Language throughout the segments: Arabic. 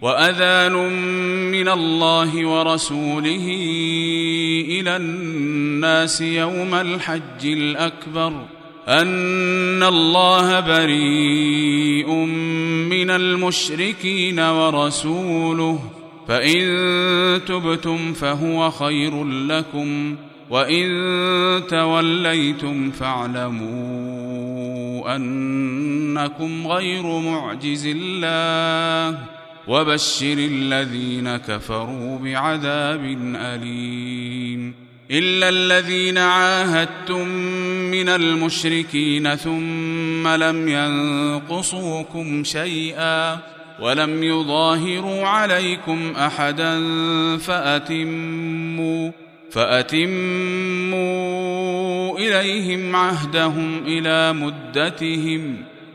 وأذان من الله ورسوله إلى الناس يوم الحج الأكبر. أن الله بريء من المشركين ورسوله. فإن تبتم فهو خير لكم وإن توليتم فاعلموا أنكم غير معجز الله. وبشر الذين كفروا بعذاب أليم. إلا الذين عاهدتم من المشركين ثم لم ينقصوكم شيئا ولم يظاهروا عليكم أحدا فأتموا فأتموا إليهم عهدهم إلى مدتهم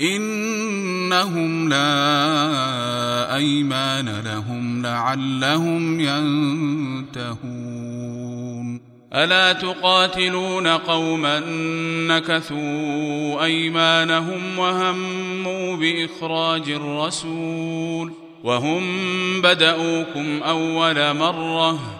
إنهم لا أيمان لهم لعلهم ينتهون. ألا تقاتلون قوما نكثوا أيمانهم وهموا بإخراج الرسول وهم بدأوكم أول مرة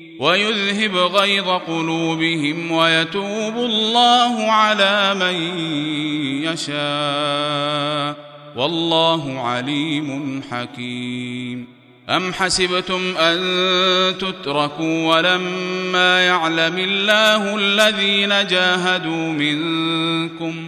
ويذهب غيظ قلوبهم ويتوب الله على من يشاء. والله عليم حكيم. أم حسبتم أن تتركوا ولما يعلم الله الذين جاهدوا منكم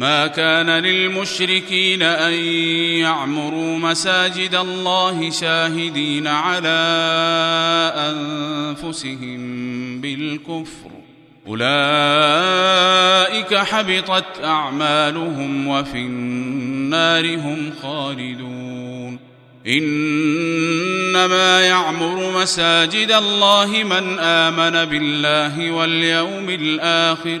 ما كان للمشركين أن يعمروا مساجد الله شاهدين على أنفسهم بالكفر. أولئك حبطت أعمالهم وفي النار هم خالدون. إنما يعمر مساجد الله من آمن بالله واليوم الآخر.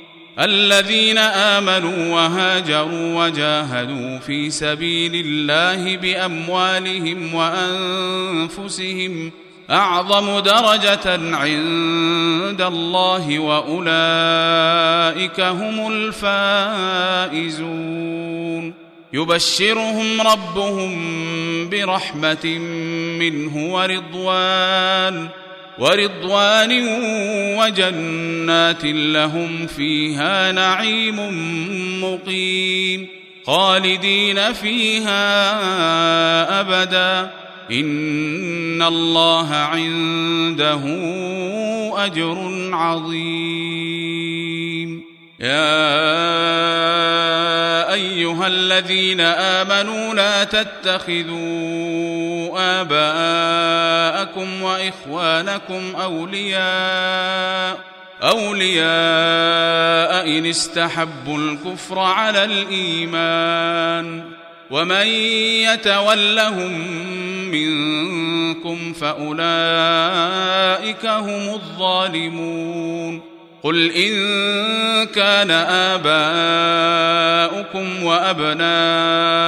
الذين آمنوا وهاجروا وجاهدوا في سبيل الله بأموالهم وأنفسهم أعظم درجة عند الله وأولئك هم الفائزون. يبشرهم ربهم برحمة منه ورضوان. ورضوان وجنات لهم فيها نعيم مقيم خالدين فيها أبدا. إن الله عنده أجر عظيم. يا أيها الذين آمنوا لا تتخذوا آباءكم وإخوانكم اولياء أولياء إن استحبوا الكفر على الإيمان ومن يتولهم منكم فأولئك هم الظالمون قل ان كان اباؤكم وابناؤكم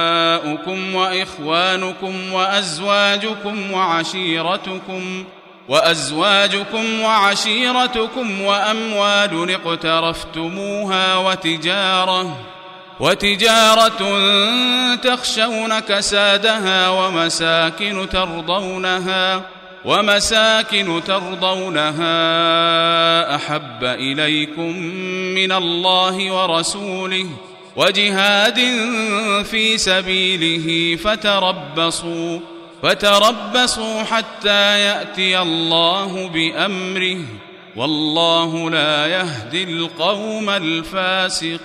واخوانكم وازواجكم وعشيرتكم وازواجكم وعشيرتكم واموال اقترفتموها وتجاره وتجاره تخشون كسادها ومساكن ترضونها ومساكن ترضونها أحب إليكم من الله ورسوله وجهاد في سبيله فتربصوا فتربصوا حتى يأتي الله بأمره والله لا يهدي القوم الفاسقين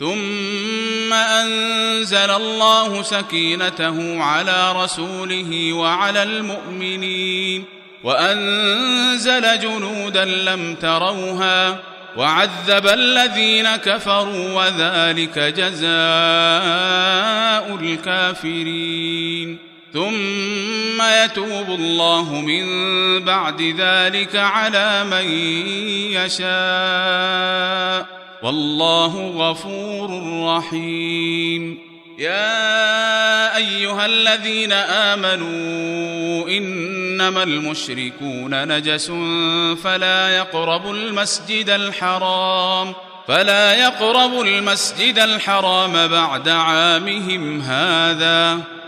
ثم أنزل الله سكينته على رسوله وعلى المؤمنين وأنزل جنودا لم تروها وعذب الذين كفروا وذلك جزاء الكافرين ثم يتوب الله من بعد ذلك على من يشاء والله غفور رحيم. يا أيها الذين آمنوا إنما المشركون نجس فلا يقربوا المسجد الحرام فلا يقربوا المسجد الحرام بعد عامهم هذا.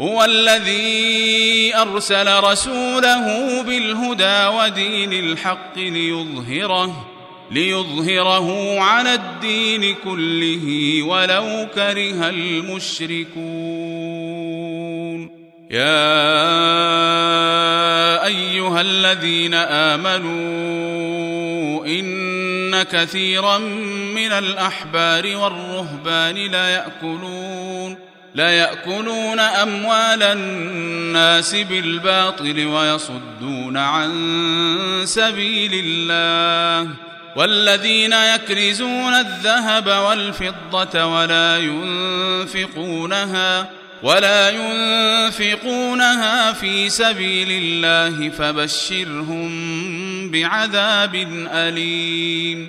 هو الذي أرسل رسوله بالهدى ودين الحق ليظهره ليظهره على الدين كله ولو كره المشركون. يا أيها الذين آمنوا إن كثيرا من الأحبار والرهبان لا ليأكلون أموال الناس بالباطل ويصدون عن سبيل الله والذين يكرزون الذهب والفضة ولا ينفقونها ولا ينفقونها في سبيل الله فبشرهم بعذاب أليم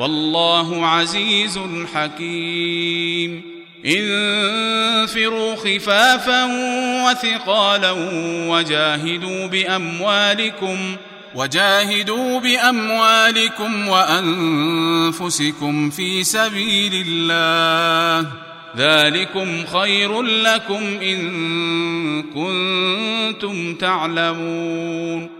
والله عزيز حكيم. انفروا خفافا وثقالا وجاهدوا بأموالكم وجاهدوا بأموالكم وأنفسكم في سبيل الله. ذلكم خير لكم إن كنتم تعلمون.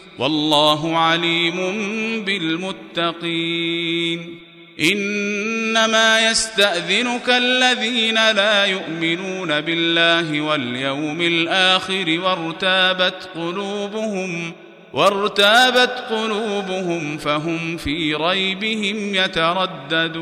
والله عليم بالمتقين. إنما يستأذنك الذين لا يؤمنون بالله واليوم الآخر وارتابت قلوبهم وارتابت قلوبهم فهم في ريبهم يترددون.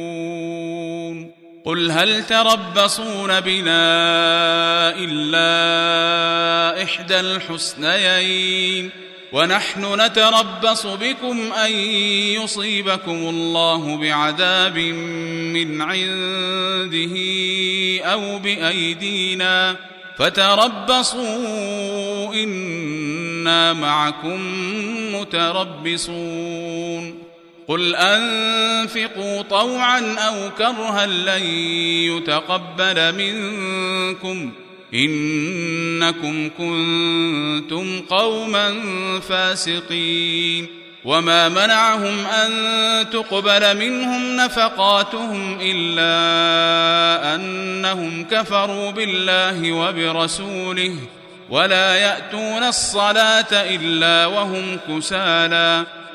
قل هل تربصون بنا إلا إحدى الحسنيين ونحن نتربص بكم أن يصيبكم الله بعذاب من عنده أو بأيدينا فتربصوا إنا معكم متربصون قل انفقوا طوعا أو كرها لن يتقبل منكم انكم كنتم قوما فاسقين وما منعهم ان تقبل منهم نفقاتهم الا انهم كفروا بالله وبرسوله ولا ياتون الصلاه الا وهم كسالى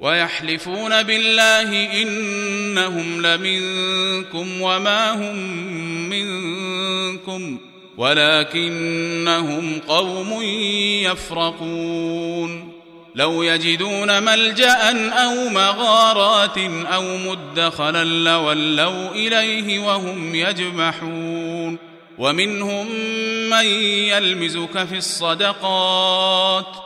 ويحلفون بالله إنهم لمنكم وما هم منكم ولكنهم قوم يفرقون لو يجدون ملجأ أو مغارات أو مدخلا لولوا إليه وهم يجمحون ومنهم من يلمزك في الصدقات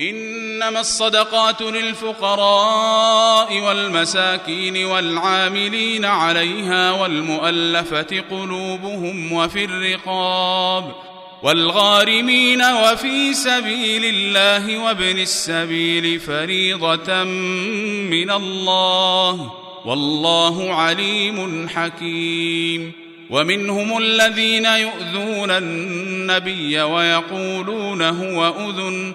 إنما الصدقات للفقراء والمساكين والعاملين عليها والمؤلفة قلوبهم وفي الرقاب والغارمين وفي سبيل الله وابن السبيل فريضة من الله والله عليم حكيم ومنهم الذين يؤذون النبي ويقولون هو أذن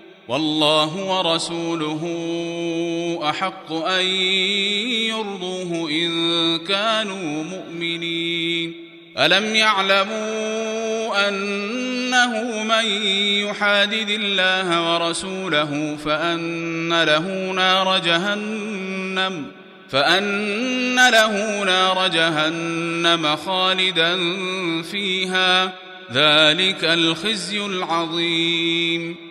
والله ورسوله أحق أن يرضوه إن كانوا مؤمنين. ألم يعلموا أنه من يحادد الله ورسوله فأن له نار جهنم فأن له نار جهنم خالدا فيها. ذلك الخزي العظيم.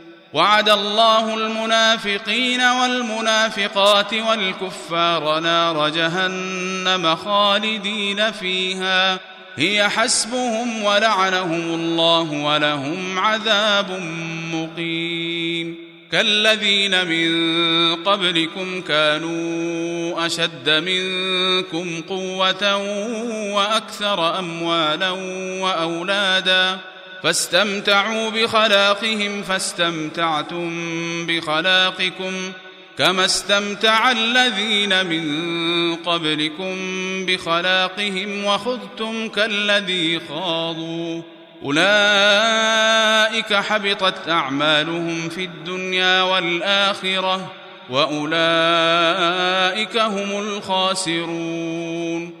وعد الله المنافقين والمنافقات والكفار نار جهنم خالدين فيها. هي حسبهم ولعنهم الله ولهم عذاب مقيم. كالذين من قبلكم كانوا أشد منكم قوة وأكثر أموالا وأولادا. فاستمتعوا بخلاقهم فاستمتعتم بخلاقكم كما استمتع الذين من قبلكم بخلاقهم وخذتم كالذي خاضوا. أولئك حبطت أعمالهم في الدنيا والآخرة وأولئك هم الخاسرون.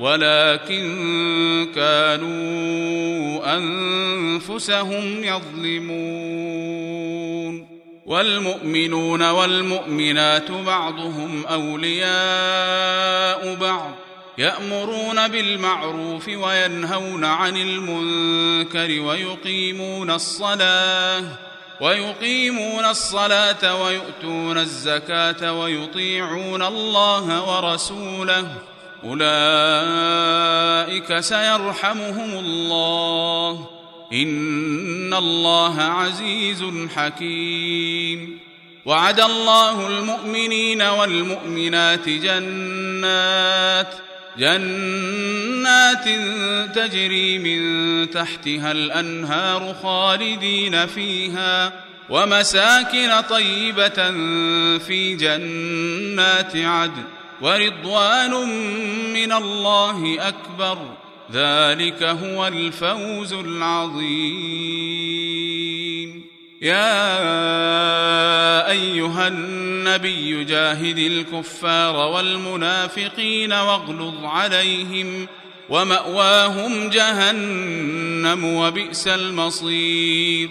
ولكن كانوا أنفسهم يظلمون. والمؤمنون والمؤمنات بعضهم أولياء بعض يأمرون بالمعروف وينهون عن المنكر ويقيمون الصلاة ويقيمون الصلاة ويؤتون الزكاة ويطيعون الله ورسوله أولئك سيرحمهم الله. إن الله عزيز حكيم. وعد الله المؤمنين والمؤمنات جنات جنات تجري من تحتها الأنهار خالدين فيها ومساكن طيبة في جنات عدن. ورضوان من الله أكبر. ذلك هو الفوز العظيم. يا أيها النبي جاهد الكفار والمنافقين واغلظ عليهم ومأواهم جهنم وبئس المصير.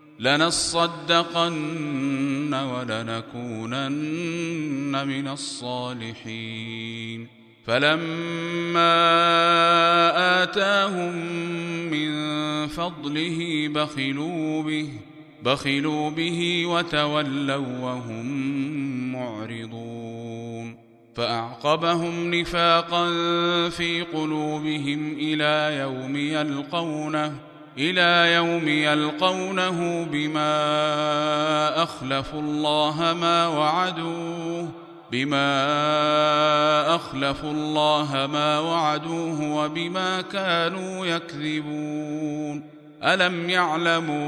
لنصدقن ولنكونن من الصالحين. فلما آتاهم من فضله بخلوا به بخلوا به وتولوا وهم معرضون. فأعقبهم نفاقا في قلوبهم إلى يوم يلقونه. إلى يوم يلقونه بما اخلفوا الله ما وعدوه بما اخلفوا الله ما وعدوه وبما كانوا يكذبون. ألم يعلموا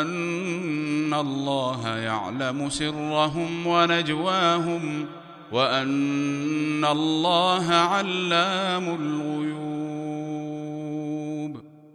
أن الله يعلم سرهم ونجواهم وأن الله علام الغيوب؟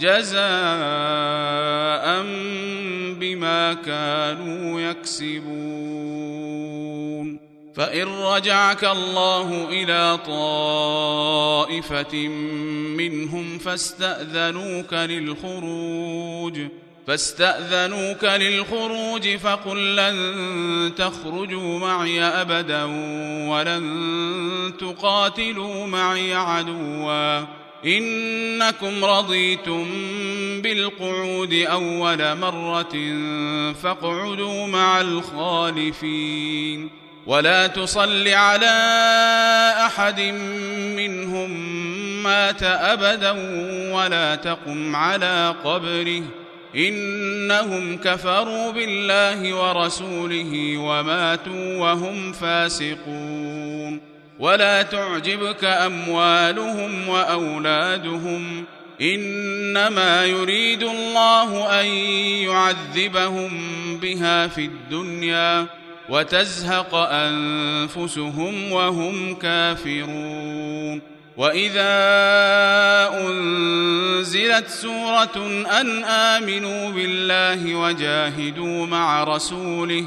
جزاء بما كانوا يكسبون. فإن رجعك الله إلى طائفة منهم فاستأذنوك للخروج. فاستأذنوك للخروج فقل لن تخرجوا معي ابدا ولن تقاتلوا معي عدوا. إنكم رضيتم بالقعود أول مرة فاقعدوا مع الخالفين ولا تصل على أحد منهم مات أبدا ولا تقم على قبره إنهم كفروا بالله ورسوله وماتوا وهم فاسقون ولا تعجبك أموالهم وأولادهم إنما يريد الله أن يعذبهم بها في الدنيا وتزهق أنفسهم وهم كافرون وإذا أنزلت سورة أن آمنوا بالله وجاهدوا مع رسوله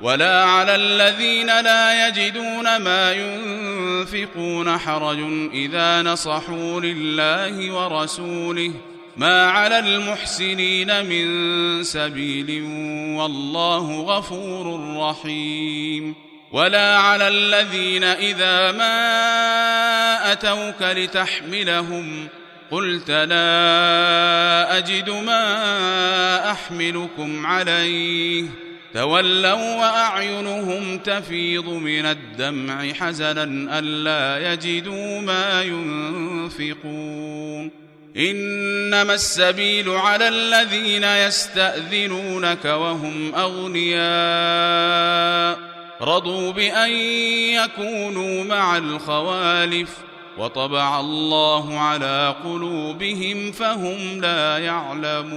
ولا على الذين لا يجدون ما ينفقون حرج إذا نصحوا لله ورسوله. ما على المحسنين من سبيل والله غفور رحيم. ولا على الذين إذا ما أتوك لتحملهم قلت لا أجد ما أحملكم عليه. تولوا وأعينهم تفيض من الدمع حزنا ألا يجدوا ما ينفقون. إنما السبيل على الذين يستأذنونك وهم أغنياء. رضوا بأن يكونوا مع الخوالف. وطبع الله على قلوبهم فهم لا يعلمون.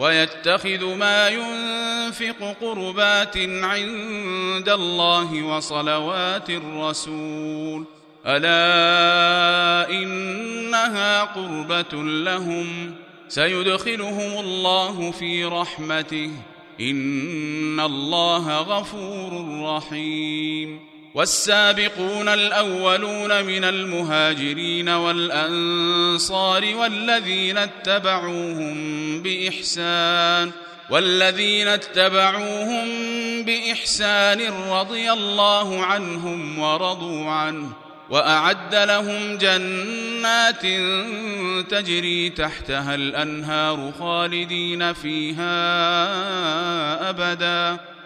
ويتخذ ما ينفق قربات عند الله وصلوات الرسول. ألا إنها قربة لهم. سيدخلهم الله في رحمته. إن الله غفور رحيم. والسابقون الأولون من المهاجرين والأنصار والذين اتبعوهم بإحسان والذين اتبعوهم بإحسان رضي الله عنهم ورضوا عنه وأعد لهم جنات تجري تحتها الأنهار خالدين فيها أبدا.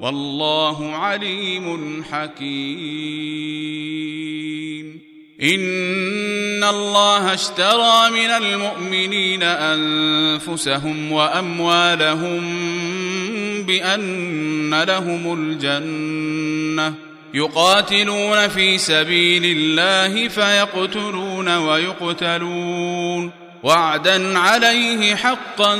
والله عليم حكيم. إن الله اشترى من المؤمنين أنفسهم وأموالهم بأن لهم الجنة. يقاتلون في سبيل الله فيقتلون ويقتلون. وعدا عليه حقا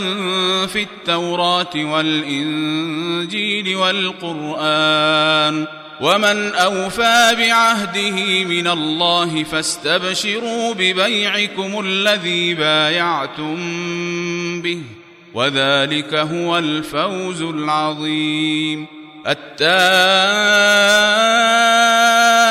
في التوراة والإنجيل والقرآن. ومن أوفى بعهده من الله فاستبشروا ببيعكم الذي بايعتم به وذلك هو الفوز العظيم.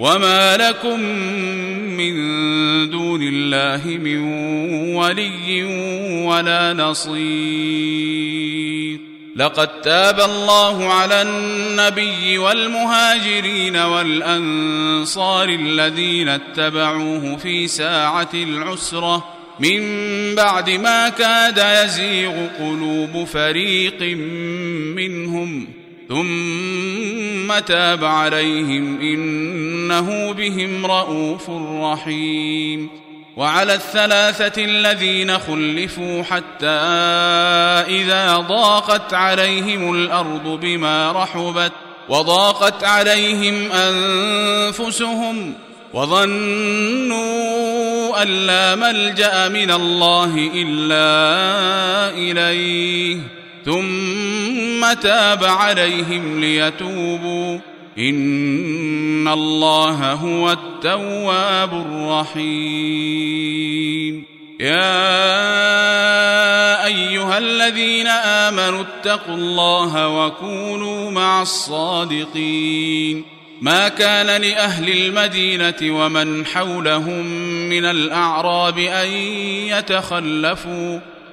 وما لكم من دون الله من ولي ولا نصير لقد تاب الله على النبي والمهاجرين والانصار الذين اتبعوه في ساعه العسره من بعد ما كاد يزيغ قلوب فريق منهم ثم تاب عليهم إنه بهم رءوف رحيم. وعلى الثلاثة الذين خلفوا حتى إذا ضاقت عليهم الأرض بما رحبت وضاقت عليهم أنفسهم وظنوا أن لا ملجأ من الله إلا إليه. ثم تاب عليهم ليتوبوا. إن الله هو التواب الرحيم. يا أيها الذين آمنوا اتقوا الله وكونوا مع الصادقين. ما كان لأهل المدينة ومن حولهم من الأعراب أن يتخلفوا.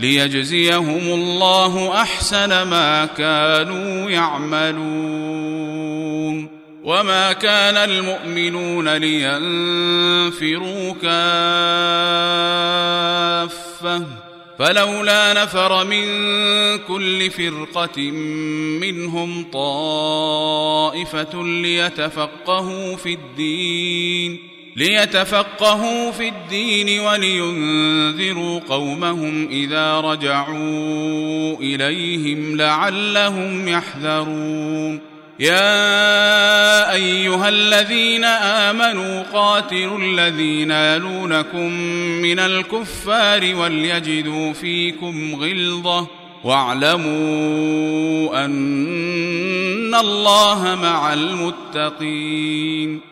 ليجزيهم الله أحسن ما كانوا يعملون وما كان المؤمنون لينفروا كافة فلولا نفر من كل فرقة منهم طائفة ليتفقهوا في الدين ليتفقهوا في الدين ولينذروا قومهم إذا رجعوا إليهم لعلهم يحذرون. يا أيها الذين آمنوا قاتلوا الذين يلونكم من الكفار وليجدوا فيكم غلظة واعلموا أن الله مع المتقين.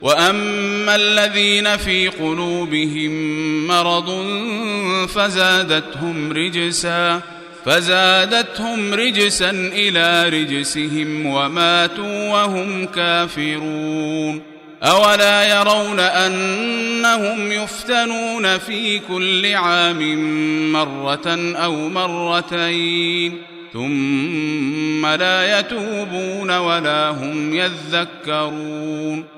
واما الذين في قلوبهم مرض فزادتهم رجسا فزادتهم رجسا إلى رجسهم وماتوا وهم كافرون اولا يرون انهم يفتنون في كل عام مره أو مرتين ثم لا يتوبون ولا هم يذكرون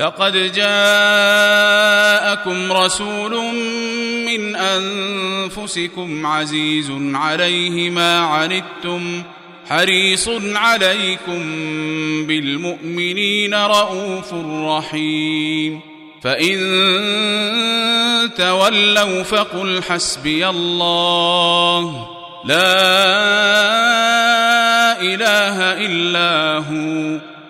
لقد جاءكم رسول من أنفسكم عزيز عليه ما عنتم حريص عليكم بالمؤمنين رءوف رحيم. فإن تولوا فقل حسبي الله. لا إله إلا هو.